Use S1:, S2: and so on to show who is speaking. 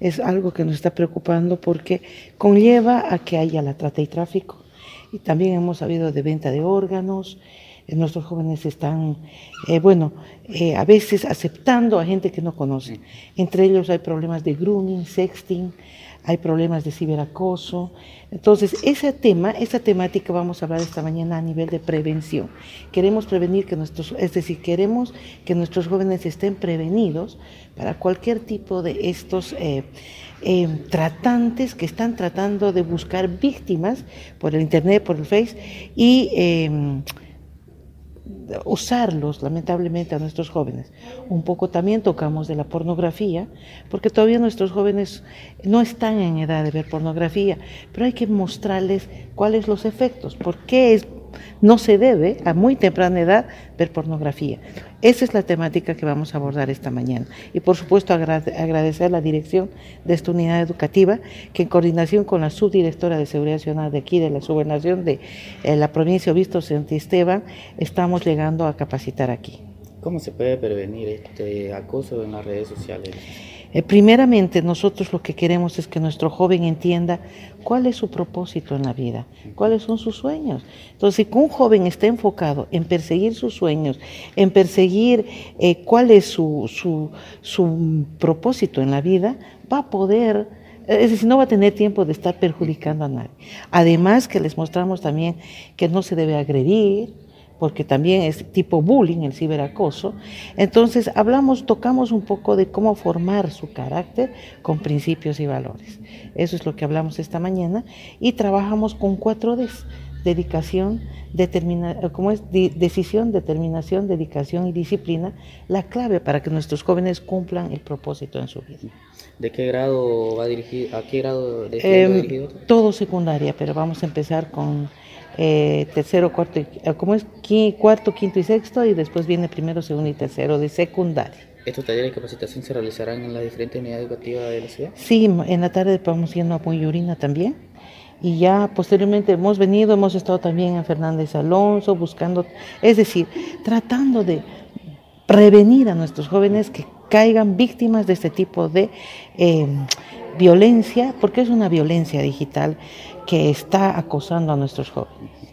S1: es algo que nos está preocupando porque conlleva a que haya la trata y tráfico. Y también hemos sabido de venta de órganos, eh, nuestros jóvenes están, eh, bueno, eh, a veces aceptando a gente que no conocen. Entre ellos hay problemas de grooming, sexting, hay problemas de ciberacoso. Entonces, ese tema, esa temática vamos a hablar esta mañana a nivel de prevención. Queremos prevenir que nuestros, es decir, queremos que nuestros jóvenes estén prevenidos para cualquier tipo de estos tratantes que están tratando de buscar víctimas por el Internet, por el Face y usarlos lamentablemente a nuestros jóvenes. Un poco también tocamos de la pornografía, porque todavía nuestros jóvenes no están en edad de ver pornografía, pero hay que mostrarles cuáles los efectos, por qué es no se debe a muy temprana edad ver pornografía. Esa es la temática que vamos a abordar esta mañana. Y por supuesto agradecer a la dirección de esta unidad educativa que en coordinación con la subdirectora de Seguridad Nacional de aquí, de la subernación de eh, la provincia Obispo Esteban, estamos llegando a capacitar aquí.
S2: ¿Cómo se puede prevenir este acoso en las redes sociales?
S1: Eh, primeramente, nosotros lo que queremos es que nuestro joven entienda cuál es su propósito en la vida, cuáles son sus sueños. Entonces, si un joven está enfocado en perseguir sus sueños, en perseguir eh, cuál es su, su, su propósito en la vida, va a poder es decir, no va a tener tiempo de estar perjudicando a nadie. Además que les mostramos también que no se debe agredir, porque también es tipo bullying, el ciberacoso. Entonces hablamos, tocamos un poco de cómo formar su carácter con principios y valores. Eso es lo que hablamos esta mañana y trabajamos con cuatro Ds. Dedicación, determina, ¿cómo es? decisión, determinación, dedicación y disciplina, la clave para que nuestros jóvenes cumplan el propósito en su vida.
S2: ¿De qué grado va dirigido? ¿A qué grado de
S1: em, dirigido? Todo secundaria, pero vamos a empezar con eh, tercero, cuarto, eh, ¿cómo es? cuarto, quinto y sexto, y después viene primero, segundo y tercero de secundaria.
S2: ¿Estos talleres de capacitación se realizarán en las diferentes unidades educativas de la ciudad?
S1: Sí, en la tarde vamos yendo a Puyurina también. Y ya posteriormente hemos venido, hemos estado también en Fernández Alonso, buscando, es decir, tratando de prevenir a nuestros jóvenes que caigan víctimas de este tipo de eh, violencia, porque es una violencia digital que está acosando a nuestros jóvenes.